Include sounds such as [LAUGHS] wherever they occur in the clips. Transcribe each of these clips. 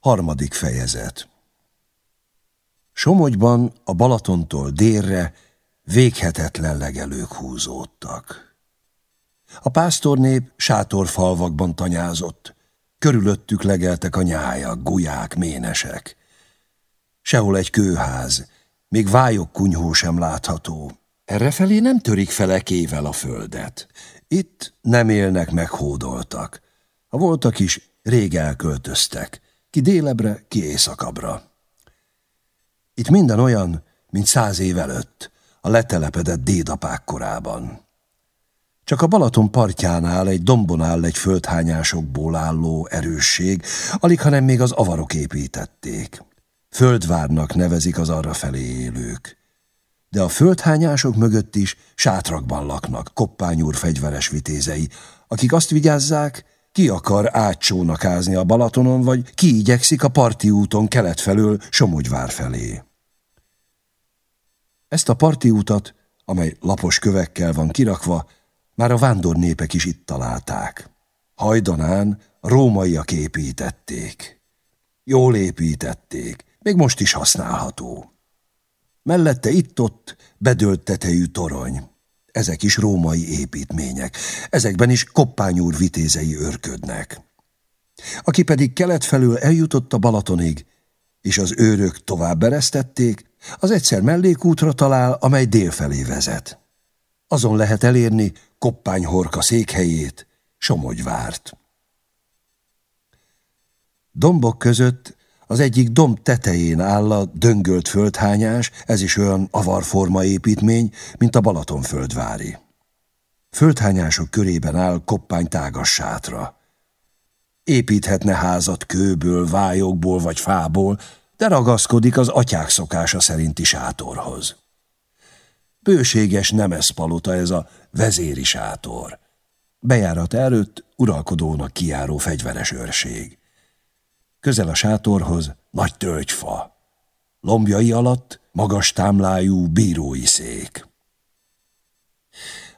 Harmadik fejezet Somogyban a Balatontól délre véghetetlen legelők húzódtak. A pásztornép sátorfalvakban tanyázott, körülöttük legeltek a nyájak, gulyák, ménesek. Sehol egy kőház, még vályok kunyhó sem látható. Errefelé nem törik felekével a földet. Itt nem élnek meghódoltak. Ha voltak is, rég elköltöztek. Ki délebre, ki északabbra. Itt minden olyan, mint száz év előtt, a letelepedett dédapák korában. Csak a Balaton partjánál egy dombon áll egy földhányásokból álló erősség, alig hanem még az avarok építették. Földvárnak nevezik az arra felé élők. De a földhányások mögött is sátrakban laknak koppányúr fegyveres vitézei, akik azt vigyázzák, ki akar átcsónakázni a Balatonon, vagy ki igyekszik a parti úton kelet felől Somogyvár felé. Ezt a parti utat, amely lapos kövekkel van kirakva, már a vándor népek is itt találták. Hajdanán rómaiak építették. Jól építették, még most is használható. Mellette itt-ott bedőlt tetejű torony. Ezek is római építmények. Ezekben is koppányúr vitézei örködnek. Aki pedig kelet felől eljutott a Balatonig, és az őrök tovább eresztették, az egyszer mellékútra talál, amely délfelé vezet. Azon lehet elérni Koppányhorka székhelyét, Somogyvárt. Dombok között az egyik domb tetején áll a döngölt földhányás, ez is olyan avarforma építmény, mint a Balatonföldvári. Földhányások körében áll koppány tágas sátra. Építhetne házat kőből, vályokból vagy fából, de ragaszkodik az atyák szokása szerinti sátorhoz. Bőséges nemes palota ez a vezéri sátor. Bejárat előtt uralkodónak kiáró fegyveres őrség. Közel a sátorhoz nagy tölgyfa. Lombjai alatt magas támlájú bírói szék.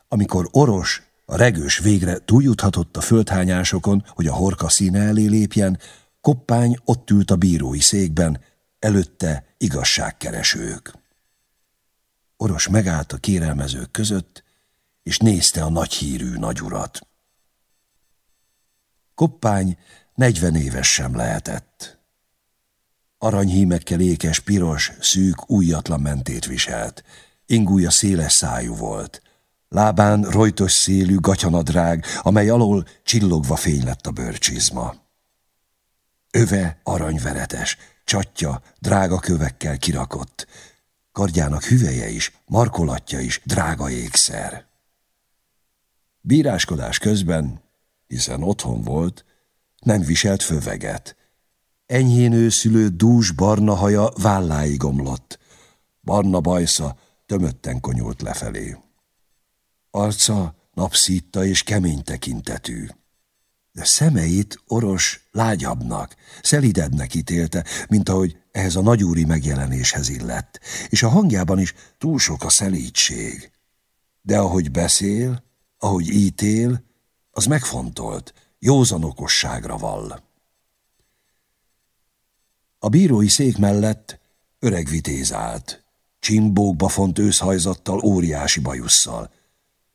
Amikor Oros, a regős végre túljuthatott a földhányásokon, hogy a horka színe elé lépjen, Koppány ott ült a bírói székben, előtte igazságkeresők. Oros megállt a kérelmezők között, és nézte a nagy hírű nagyurat. Koppány negyven éves sem lehetett. Aranyhímekkel ékes, piros, szűk, újatlan mentét viselt. Ingúja széles szájú volt. Lábán rojtos szélű gatyanadrág, amely alól csillogva fény lett a bőrcsizma. Öve aranyveretes, csatja drága kövekkel kirakott. Kardjának hüveje is, markolatja is drága ékszer. Bíráskodás közben, hiszen otthon volt, nem viselt föveget. Enyhén őszülő dús barna haja válláig omlott. Barna bajsza tömötten konyult lefelé. Arca napszítta és kemény tekintetű de szemeit Oros lágyabbnak, szelidednek ítélte, mint ahogy ehhez a nagyúri megjelenéshez illett, és a hangjában is túl sok a szelítség. De ahogy beszél, ahogy ítél, az megfontolt, józan okosságra vall. A bírói szék mellett öreg vitéz állt, csimbókba font őszhajzattal, óriási bajusszal.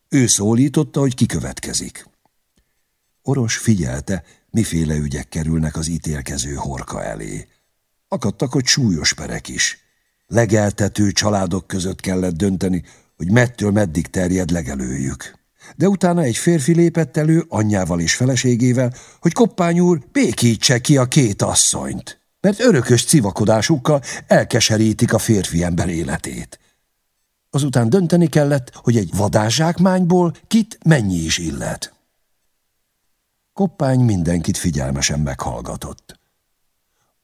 Ő szólította, hogy kikövetkezik. Oros figyelte, miféle ügyek kerülnek az ítélkező horka elé. Akadtak, hogy súlyos perek is. Legeltető családok között kellett dönteni, hogy mettől meddig terjed legelőjük. De utána egy férfi lépett elő anyjával és feleségével, hogy Koppány úr békítse ki a két asszonyt, mert örökös civakodásukkal elkeserítik a férfi ember életét. Azután dönteni kellett, hogy egy vadázsákmányból kit mennyi is illet. Koppány mindenkit figyelmesen meghallgatott.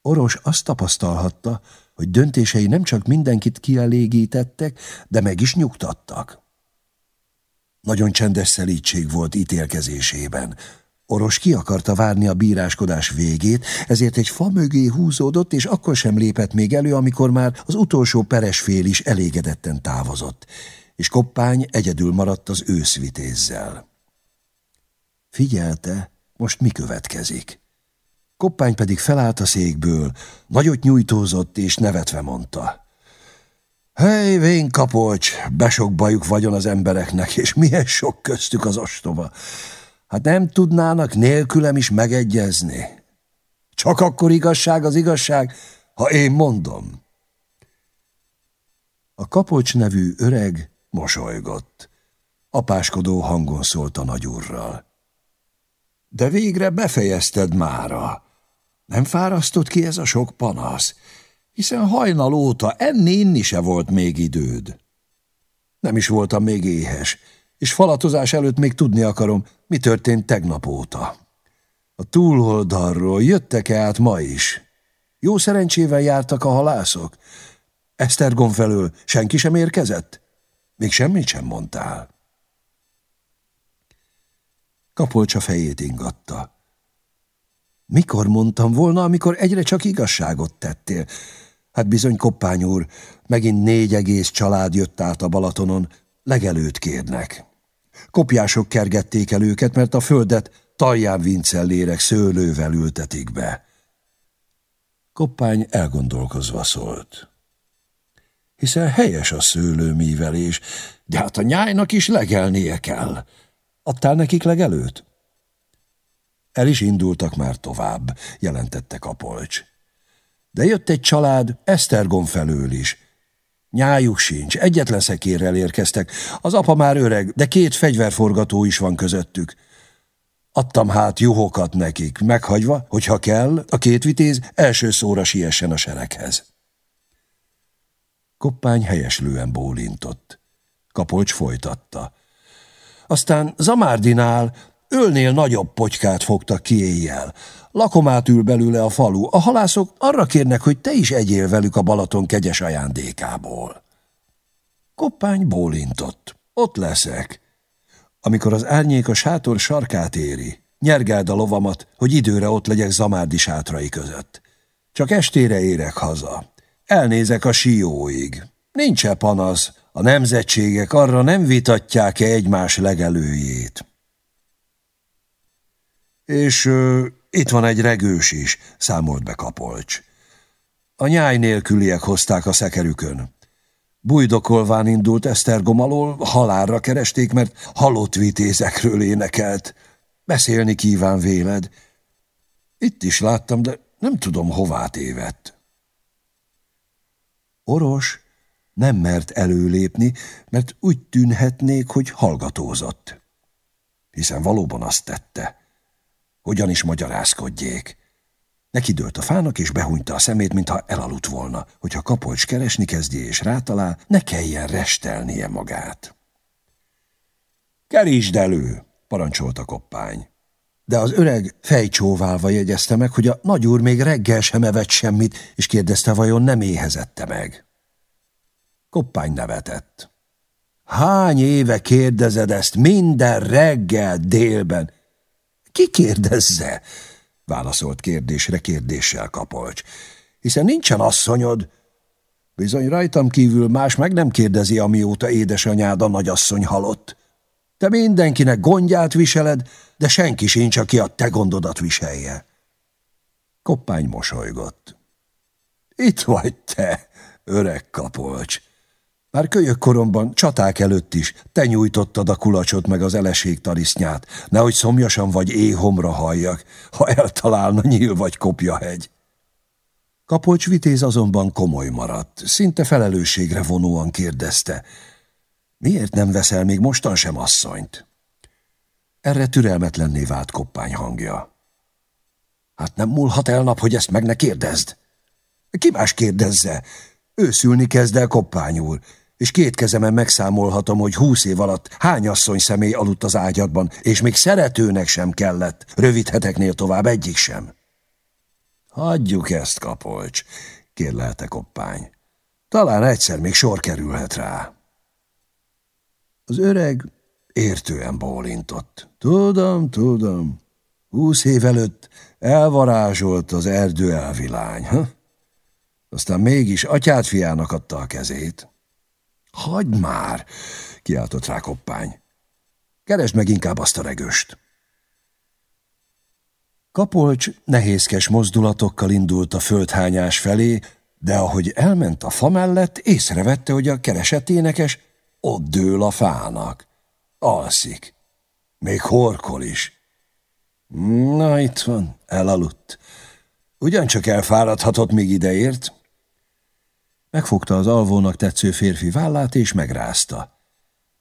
Oros azt tapasztalhatta, hogy döntései nem csak mindenkit kielégítettek, de meg is nyugtattak. Nagyon csendes szelítség volt ítélkezésében. Oros ki akarta várni a bíráskodás végét, ezért egy fa mögé húzódott, és akkor sem lépett még elő, amikor már az utolsó peresfél is elégedetten távozott, és Koppány egyedül maradt az őszvitézzel. Figyelte, most mi következik? Koppány pedig felállt a székből, nagyot nyújtózott és nevetve mondta. Hely, vén kapolcs, besok bajuk vagyon az embereknek, és milyen sok köztük az ostoba. Hát nem tudnának nélkülem is megegyezni. Csak akkor igazság az igazság, ha én mondom. A kapocs nevű öreg mosolygott. Apáskodó hangon szólt a nagyúrral. De végre befejezted mára. Nem fárasztott ki ez a sok panasz, hiszen hajnal óta enni-inni se volt még időd. Nem is voltam még éhes, és falatozás előtt még tudni akarom, mi történt tegnap óta. A túloldalról jöttek-e át ma is? Jó szerencsével jártak a halászok? Esztergom felől senki sem érkezett? Még semmit sem mondtál. Kapolcsa fejét ingatta. Mikor mondtam volna, amikor egyre csak igazságot tettél? Hát bizony, koppány úr, megint négy egész család jött át a Balatonon, legelőt kérnek. Kopjások kergették el őket, mert a földet talján vincellérek szőlővel ültetik be. Koppány elgondolkozva szólt. Hiszen helyes a szőlőmívelés, de hát a nyájnak is legelnie kell. Adtál nekik legelőt? El is indultak már tovább, jelentette Kapolcs. De jött egy család Esztergom felől is. Nyájuk sincs, egyetlen szekérrel érkeztek. Az apa már öreg, de két fegyverforgató is van közöttük. Adtam hát juhokat nekik, meghagyva, hogy ha kell, a két vitéz első szóra siessen a sereghez. Koppány helyeslően bólintott. Kapolcs folytatta. Aztán Zamárdinál ölnél nagyobb pogykát fogtak ki éjjel. Lakomát ül belőle a falu. A halászok arra kérnek, hogy te is egyél velük a Balaton kegyes ajándékából. Koppány bólintott. Ott leszek. Amikor az árnyék a sátor sarkát éri, nyergáld a lovamat, hogy időre ott legyek Zamárdi sátrai között. Csak estére érek haza. Elnézek a sióig. Nincs-e panasz, a nemzetségek arra nem vitatják-e egymás legelőjét. És ö, itt van egy regős is, számolt be Kapolcs. A nyáj nélküliek hozták a szekerükön. Bújdokolván indult Esztergom alól, halálra keresték, mert halott vitézekről énekelt. Beszélni kíván véled. Itt is láttam, de nem tudom, hová tévedt. Oros nem mert előlépni, mert úgy tűnhetnék, hogy hallgatózott. Hiszen valóban azt tette. Hogyan is magyarázkodjék. Neki dőlt a fának, és behúnyta a szemét, mintha elaludt volna, hogyha kapolcs keresni kezdje és rátalál, ne kelljen restelnie magát. Kerítsd elő, parancsolta koppány. De az öreg fejcsóválva jegyezte meg, hogy a nagyúr még reggel sem evett semmit, és kérdezte, vajon nem éhezette meg. Koppány nevetett. Hány éve kérdezed ezt minden reggel délben? Ki kérdezze? Válaszolt kérdésre kérdéssel kapolcs. Hiszen nincsen asszonyod. Bizony rajtam kívül más meg nem kérdezi, amióta édesanyád a nagyasszony halott. Te mindenkinek gondját viseled, de senki sincs, aki a te gondodat viselje. Koppány mosolygott. Itt vagy te, öreg kapolcs. Már kölyök koromban, csaták előtt is, te nyújtottad a kulacsot meg az eleség tarisznyát, nehogy szomjasan vagy éhomra halljak, ha eltalálna nyíl vagy kopjahegy. Kapolcs vitéz azonban komoly maradt, szinte felelősségre vonóan kérdezte. Miért nem veszel még mostan sem asszonyt? Erre türelmetlenné vált koppány hangja. Hát nem múlhat el nap, hogy ezt meg ne kérdezd. Ki más kérdezze? Őszülni kezd el koppány úr, és két kezemen megszámolhatom, hogy húsz év alatt hány asszony személy aludt az ágyadban, és még szeretőnek sem kellett, rövid heteknél tovább egyik sem. Hagyjuk ezt, kapolcs, kérlelte koppány. Talán egyszer még sor kerülhet rá. Az öreg értően bólintott. Tudom, tudom. Húsz év előtt elvarázsolt az erdő elvilány. Ha? Aztán mégis atyát fiának adta a kezét. Hagyd már, kiáltott rá koppány. Keresd meg inkább azt a regőst. Kapolcs nehézkes mozdulatokkal indult a földhányás felé, de ahogy elment a fa mellett, észrevette, hogy a kereseténekes ott dől a fának. Alszik. Még horkol is. Na, itt van, elaludt. Ugyancsak elfáradhatott, míg ideért. Megfogta az alvónak tetsző férfi vállát, és megrázta.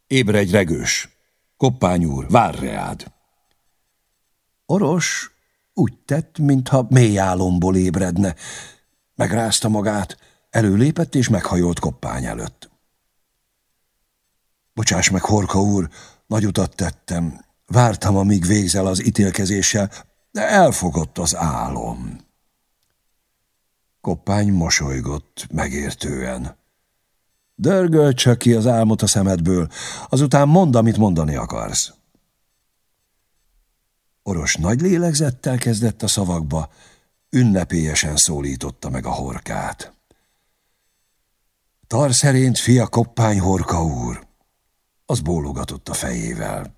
Ébredj, regős! Koppány úr, vár reád! Oros úgy tett, mintha mély álomból ébredne. Megrázta magát, előlépett és meghajolt koppány előtt. Bocsáss meg, Horka úr, nagy utat tettem. Vártam, amíg végzel az ítélkezéssel, de elfogott az álom. Koppány mosolygott megértően. Dörgöl csak ki az álmot a szemedből, azután mondd, amit mondani akarsz. Oros nagy lélegzettel kezdett a szavakba, ünnepélyesen szólította meg a horkát. Tar szerint fia koppány horka úr, az bólogatott a fejével.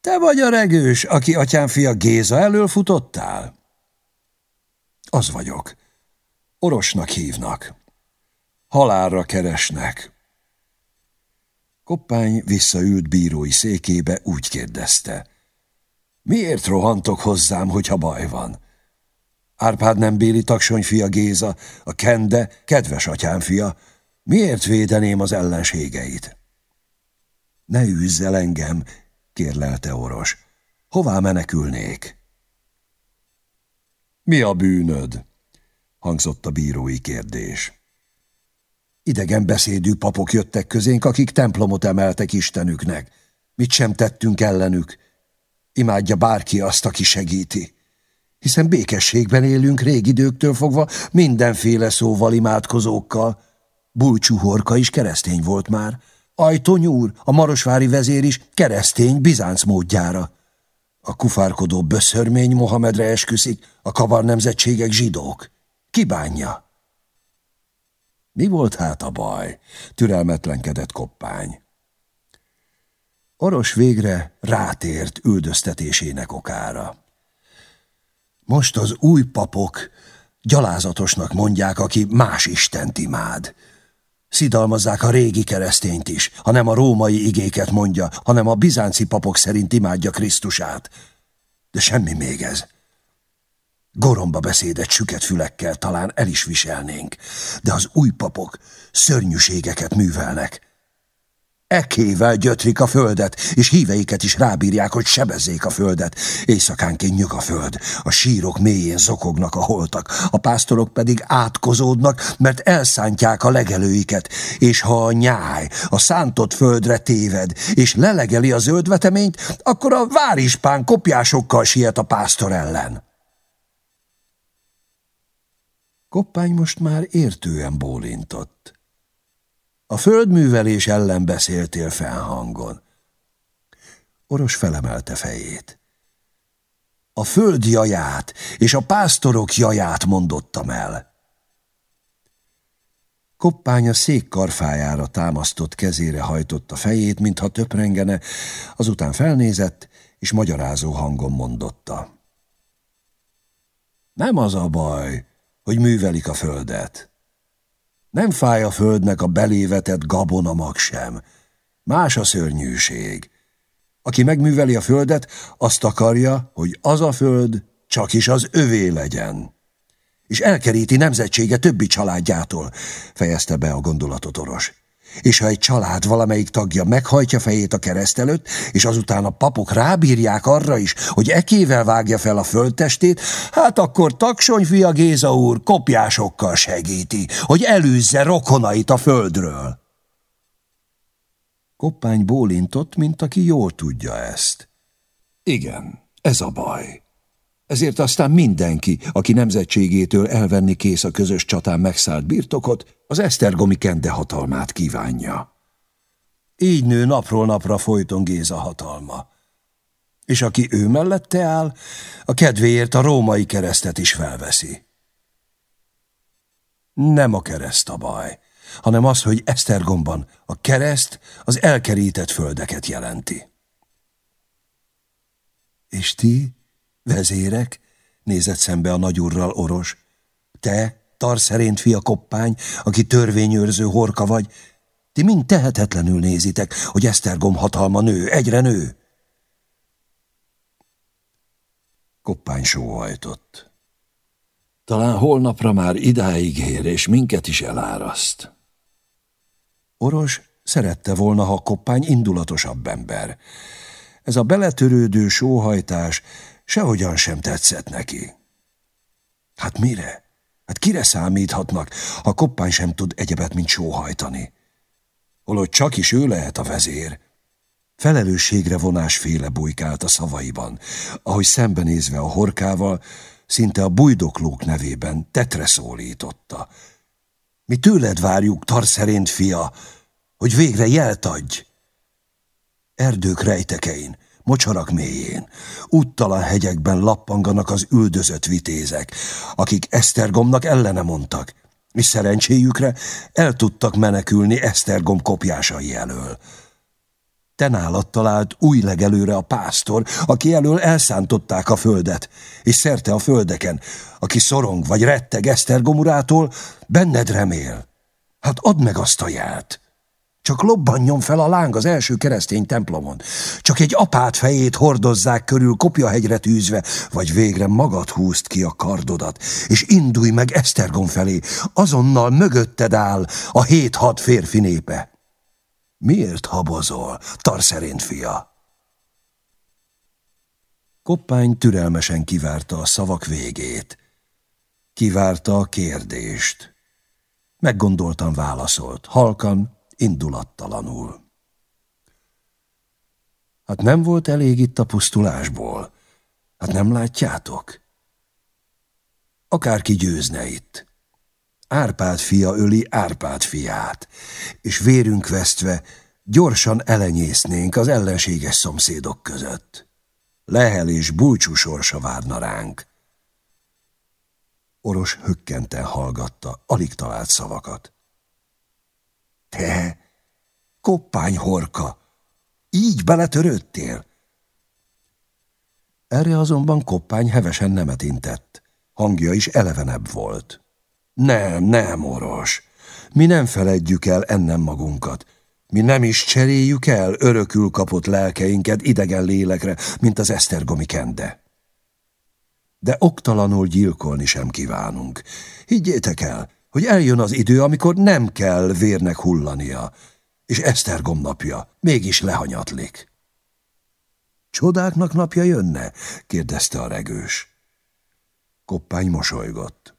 Te vagy a regős, aki atyám fia Géza elől futottál? Az vagyok. Orosnak hívnak. Halálra keresnek. Koppány visszaült bírói székébe, úgy kérdezte. Miért rohantok hozzám, hogyha baj van? Árpád nem Béli taksony fia Géza, a Kende, kedves atyám fia. Miért védeném az ellenségeit? Ne üzzel engem, kérlelte Oros. Hová menekülnék? Mi a bűnöd? Hangzott a bírói kérdés. Idegen beszédű papok jöttek közénk, akik templomot emeltek Istenüknek. Mit sem tettünk ellenük. Imádja bárki azt, aki segíti. Hiszen békességben élünk régi időktől fogva mindenféle szóval imádkozókkal. Bulcsú Horka is keresztény volt már. Ajtony úr, a marosvári vezér is keresztény Bizánc módjára. A kufárkodó böszörmény Mohamedre esküszik, a kabar nemzetségek zsidók. Ki bánja? Mi volt hát a baj? Türelmetlenkedett koppány. Oros végre rátért üldöztetésének okára. Most az új papok gyalázatosnak mondják, aki más istent imád. Szidalmazzák a régi keresztényt is, hanem a római igéket mondja, hanem a bizánci papok szerint imádja Krisztusát. De semmi még ez. Goromba beszédet süket fülekkel talán el is viselnénk, de az új papok szörnyűségeket művelnek. Ekével gyötrik a földet, és híveiket is rábírják, hogy sebezzék a földet. Éjszakánként nyug a föld, a sírok mélyén zokognak a holtak, a pásztorok pedig átkozódnak, mert elszántják a legelőiket, és ha a nyáj a szántott földre téved, és lelegeli a zöldveteményt, akkor a várispán kopjásokkal siet a pásztor ellen. Koppány most már értően bólintott. A földművelés ellen beszéltél felhangon. Oros felemelte fejét. A föld jaját és a pásztorok jaját mondottam el. Koppány a szék karfájára támasztott kezére hajtotta fejét, mintha töprengene, azután felnézett, és magyarázó hangon mondotta. Nem az a baj, hogy művelik a földet. Nem fáj a földnek a belévetett gabonamag sem. Más a szörnyűség. Aki megműveli a földet, azt akarja, hogy az a föld csak is az övé legyen. És elkeríti nemzetsége többi családjától, fejezte be a gondolatot Oros és ha egy család valamelyik tagja meghajtja fejét a kereszt előtt, és azután a papok rábírják arra is, hogy ekével vágja fel a földtestét, hát akkor taksonyfia Géza úr kopjásokkal segíti, hogy elűzze rokonait a földről. Koppány bólintott, mint aki jól tudja ezt. Igen, ez a baj. Ezért aztán mindenki, aki nemzetségétől elvenni kész a közös csatán megszállt birtokot, az esztergomi kende hatalmát kívánja. Így nő napról napra folyton Géza hatalma. És aki ő mellette áll, a kedvéért a római keresztet is felveszi. Nem a kereszt a baj, hanem az, hogy Esztergomban a kereszt az elkerített földeket jelenti. És ti? Vezérek, Nézett szembe a nagyurral oros. Te, tarszerént fia koppány, aki törvényőrző horka vagy, ti mind tehetetlenül nézitek, hogy Esztergom hatalma nő, egyre nő. Koppány sóhajtott. Talán holnapra már idáig ér, és minket is eláraszt. Oros szerette volna, ha Koppány indulatosabb ember. Ez a beletörődő sóhajtás sehogyan sem tetszett neki. Hát mire? Hát kire számíthatnak, ha Koppány sem tud egyebet, mint sóhajtani? Holott csak is ő lehet a vezér. Felelősségre vonásféle bujkált a szavaiban, ahogy szembenézve a horkával, szinte a bujdoklók nevében tetre szólította. Mi tőled várjuk, tarszerént fia, hogy végre jelt adj. Erdők rejtekein, mocsarak mélyén, úttalan hegyekben lappanganak az üldözött vitézek, akik Esztergomnak ellene mondtak, és szerencséjükre el tudtak menekülni Esztergom kopjásai elől. Te nálad talált új legelőre a pásztor, aki elől elszántották a földet, és szerte a földeken, aki szorong vagy retteg Esztergom urától, benned remél. Hát add meg azt a jelt! Csak lobbanjon fel a láng az első keresztény templomon. Csak egy apát fejét hordozzák körül kopjahegyre tűzve, vagy végre magad húzd ki a kardodat, és indulj meg Esztergom felé, azonnal mögötted áll a hét-hat férfi népe. Miért habozol, tarszerént fia? Koppány türelmesen kivárta a szavak végét. Kivárta a kérdést. Meggondoltan válaszolt, halkan, indulattalanul. Hát nem volt elég itt a pusztulásból. Hát nem látjátok? Akárki győzne itt. Árpád fia öli Árpád fiát, és vérünk vesztve gyorsan elenyésznénk az ellenséges szomszédok között. Lehel és búcsú sorsa várna ránk. Oros hökkenten hallgatta, alig talált szavakat. Te, koppányhorka, így beletörődtél? Erre azonban koppány hevesen nemet intett. Hangja is elevenebb volt. Nem, nem, oros. Mi nem feledjük el ennem magunkat. Mi nem is cseréljük el örökül kapott lelkeinket idegen lélekre, mint az esztergomi kende. De oktalanul gyilkolni sem kívánunk. Higgyétek el, hogy eljön az idő, amikor nem kell vérnek hullania, és Esztergom napja mégis lehanyatlik. Csodáknak napja jönne? kérdezte a regős. Koppány mosolygott.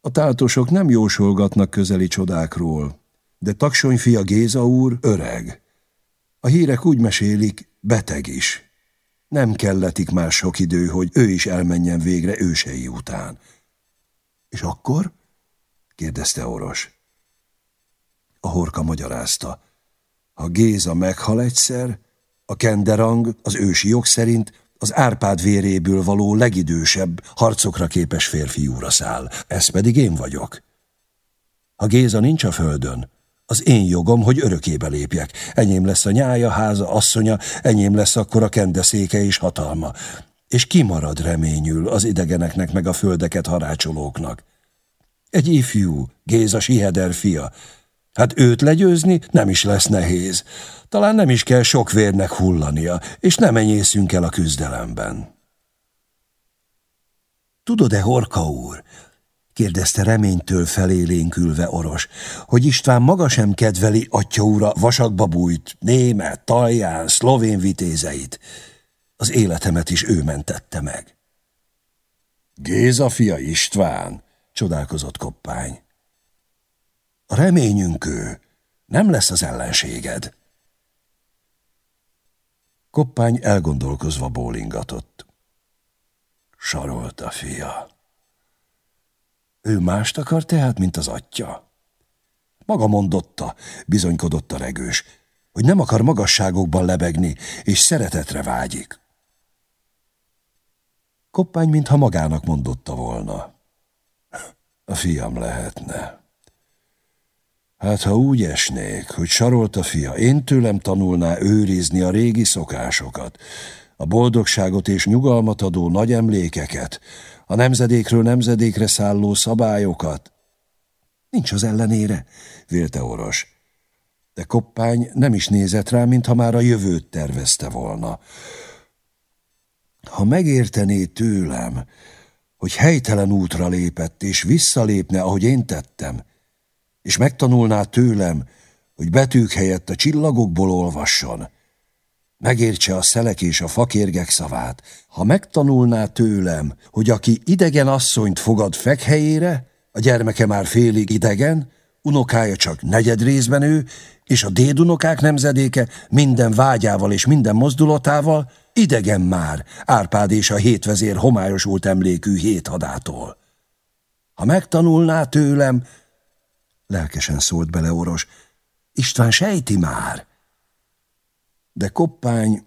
A táltosok nem jósolgatnak közeli csodákról, de Taksony fia Géza úr öreg. A hírek úgy mesélik, beteg is. Nem kelletik már sok idő, hogy ő is elmenjen végre ősei után. És akkor? kérdezte Oros. A horka magyarázta. Ha Géza meghal egyszer, a kenderang az ősi jog szerint az Árpád véréből való legidősebb, harcokra képes férfiúra száll. Ez pedig én vagyok. Ha Géza nincs a földön, az én jogom, hogy örökébe lépjek. Enyém lesz a nyája, háza, asszonya, enyém lesz akkor a kendeszéke és hatalma és kimarad reményül az idegeneknek meg a földeket harácsolóknak. Egy ifjú, Géza Siheder fia. Hát őt legyőzni nem is lesz nehéz. Talán nem is kell sok vérnek hullania, és nem enyészünk el a küzdelemben. Tudod-e, Horka úr, kérdezte reménytől felélénkülve oros, hogy István maga sem kedveli atya ura vasakba bújt, német, talján, szlovén vitézeit. Az életemet is ő mentette meg. Géza fia István, csodálkozott koppány. A reményünk ő, nem lesz az ellenséged. Koppány elgondolkozva bólingatott. Sarolt a fia. Ő mást akar tehát, mint az atya? Maga mondotta, bizonykodott a regős, hogy nem akar magasságokban lebegni, és szeretetre vágyik. Koppány, mintha magának mondotta volna. A fiam lehetne. Hát, ha úgy esnék, hogy sarolt a fia, én tőlem tanulná őrizni a régi szokásokat, a boldogságot és nyugalmat adó nagy emlékeket, a nemzedékről nemzedékre szálló szabályokat. Nincs az ellenére, vélte Oros. De Koppány nem is nézett rá, mintha már a jövőt tervezte volna. Ha megértené tőlem, hogy helytelen útra lépett, és visszalépne, ahogy én tettem, és megtanulná tőlem, hogy betűk helyett a csillagokból olvasson, megértse a szelek és a fakérgek szavát, ha megtanulná tőlem, hogy aki idegen asszonyt fogad fekhelyére, a gyermeke már félig idegen, unokája csak negyed részben ő, és a dédunokák nemzedéke minden vágyával és minden mozdulatával idegen már Árpád és a hétvezér homályosult emlékű héthadától. Ha megtanulná tőlem, lelkesen szólt bele Oros, István sejti már. De koppány,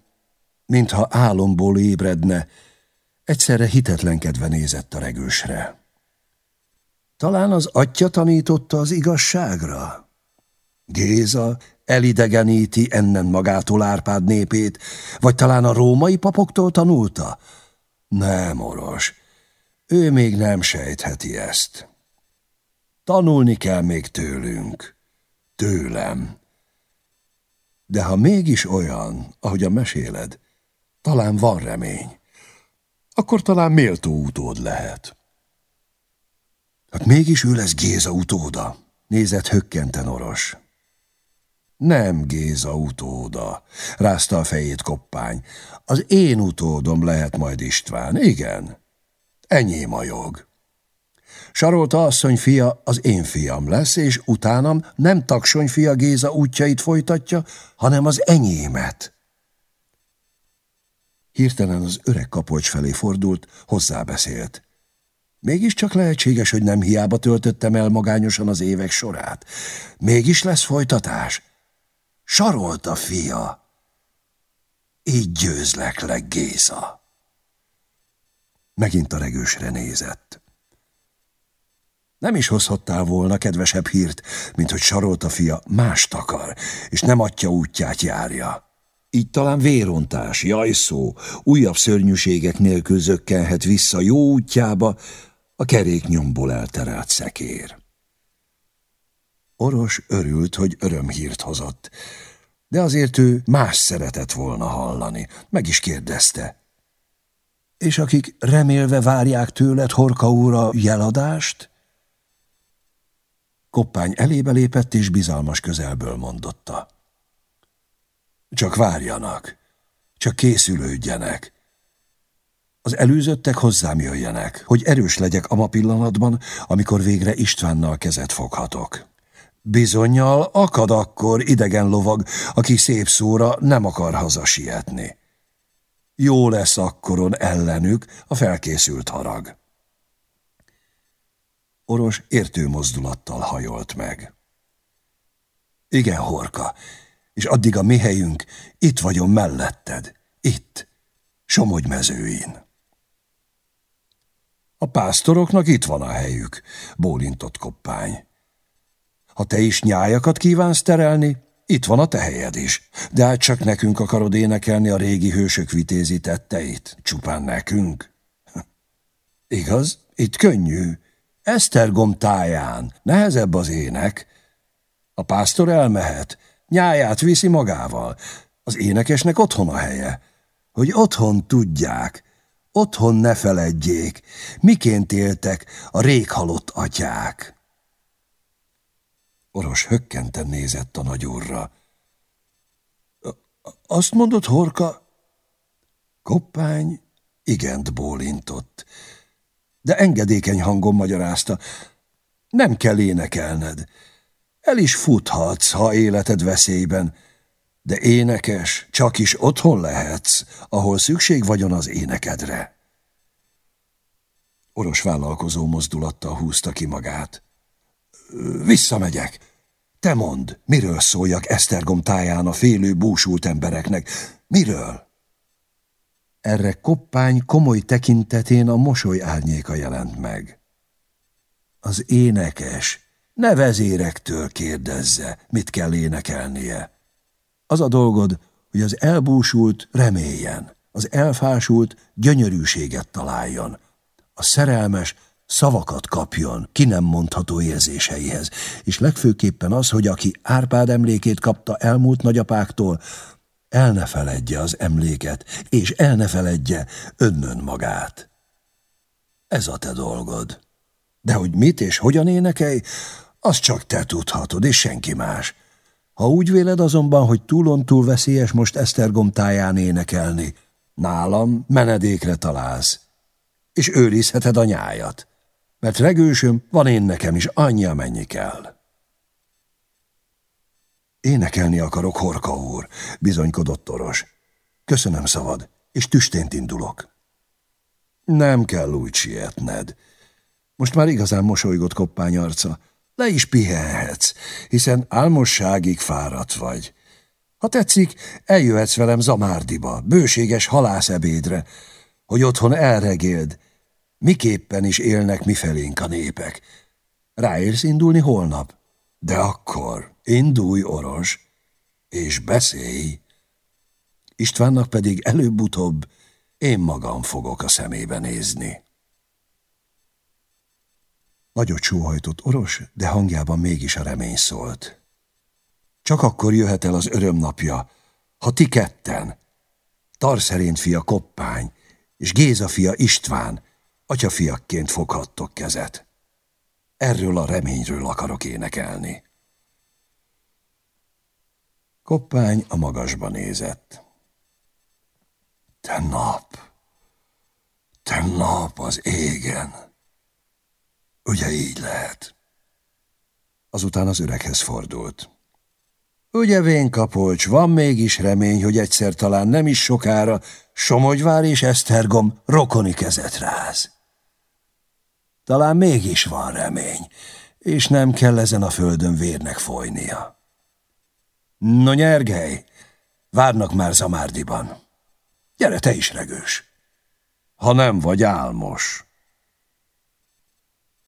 mintha álomból ébredne, egyszerre hitetlenkedve nézett a regősre. Talán az atya tanította az igazságra? Géza elidegeníti ennen magától Árpád népét, vagy talán a római papoktól tanulta? Nem, Oros, ő még nem sejtheti ezt. Tanulni kell még tőlünk, tőlem. De ha mégis olyan, ahogy a meséled, talán van remény, akkor talán méltó utód lehet. Hát mégis ő lesz Géza utóda, nézett hökkenten oros. Nem Géza utóda, rázta a fejét koppány. Az én utódom lehet majd István, igen. Enyém a jog. Sarolta asszony fia az én fiam lesz, és utánam nem taksony fia Géza útjait folytatja, hanem az enyémet. Hirtelen az öreg kapocs felé fordult, hozzábeszélt. Mégiscsak lehetséges, hogy nem hiába töltöttem el magányosan az évek sorát. Mégis lesz folytatás. Sarolt a fia. Így győzlek le, Géza. Megint a regősre nézett. Nem is hozhattál volna kedvesebb hírt, mint hogy Sarolt a fia mást akar, és nem atya útját járja. Így talán vérontás, jajszó, újabb szörnyűségek nélkül zökkenhet vissza jó útjába, a keréknyomból elterelt szekér. Oros örült, hogy örömhírt hozott, de azért ő más szeretett volna hallani. Meg is kérdezte. És akik remélve várják tőled, Horka úr, jeladást? Koppány elébe lépett, és bizalmas közelből mondotta. Csak várjanak, csak készülődjenek. Az előzöttek hozzám jöjjenek, hogy erős legyek a ma pillanatban, amikor végre Istvánnal kezet foghatok. Bizonyal akad akkor idegen lovag, aki szép szóra nem akar hazasietni. Jó lesz akkoron ellenük a felkészült harag. Oros értő mozdulattal hajolt meg. Igen, Horka, és addig a mi helyünk, itt vagyom melletted, itt, Somogy mezőin. A pásztoroknak itt van a helyük, bólintott koppány. Ha te is nyájakat kívánsz terelni, itt van a te helyed is. De hát csak nekünk akarod énekelni a régi hősök vitézi tetteit. Csupán nekünk. [LAUGHS] Igaz? Itt könnyű. Esztergom táján. Nehezebb az ének. A pásztor elmehet. Nyáját viszi magával. Az énekesnek otthon a helye. Hogy otthon tudják, Otthon ne feledjék, miként éltek a réghalott atyák. Oros hökkenten nézett a nagyúrra. Azt mondott Horka? Koppány igent bólintott, de engedékeny hangon magyarázta. Nem kell énekelned. El is futhatsz, ha életed veszélyben, de énekes csak is otthon lehetsz, ahol szükség vagyon az énekedre. Oros vállalkozó mozdulattal húzta ki magát. Visszamegyek. Te mondd, miről szóljak Esztergom táján a félő búsult embereknek? Miről? Erre koppány komoly tekintetén a mosoly árnyéka jelent meg. Az énekes ne vezérektől kérdezze, mit kell énekelnie. Az a dolgod, hogy az elbúsult reméljen, az elfásult gyönyörűséget találjon, a szerelmes szavakat kapjon ki nem mondható érzéseihez, és legfőképpen az, hogy aki Árpád emlékét kapta elmúlt nagyapáktól, el ne feledje az emléket, és el ne feledje önnön magát. Ez a te dolgod. De hogy mit és hogyan énekelj, azt csak te tudhatod, és senki más. Ha úgy véled azonban, hogy túlon túl veszélyes most Esztergom táján énekelni, nálam menedékre találsz, és őrizheted a nyájat, mert regősöm van én nekem is, annyi, amennyi kell. Énekelni akarok, Horka úr, bizonykodott Toros. Köszönöm szavad, és tüstént indulok. Nem kell úgy sietned. Most már igazán mosolygott koppány arca. Le is pihenhetsz, hiszen álmosságig fáradt vagy. Ha tetszik, eljöhetsz velem Zamárdiba, bőséges halászebédre, hogy otthon elregéld, miképpen is élnek mifelénk a népek. Ráérsz indulni holnap? De akkor indulj, oros, és beszélj. Istvánnak pedig előbb-utóbb én magam fogok a szemébe nézni. Nagyot sóhajtott oros, de hangjában mégis a remény szólt. Csak akkor jöhet el az örömnapja, ha ti ketten, Tarszerént fia Koppány és Géza fia István atyafiakként foghattok kezet. Erről a reményről akarok énekelni. Koppány a magasba nézett. Te nap, te nap az égen. Ugye így lehet? Azután az öreghez fordult. Ugye vén kapolcs, van mégis remény, hogy egyszer talán nem is sokára Somogyvár és Esztergom rokoni kezet ráz. Talán mégis van remény, és nem kell ezen a földön vérnek folynia. No, Nyergely, várnak már Zamárdiban. Gyere te is, regős. Ha nem vagy álmos.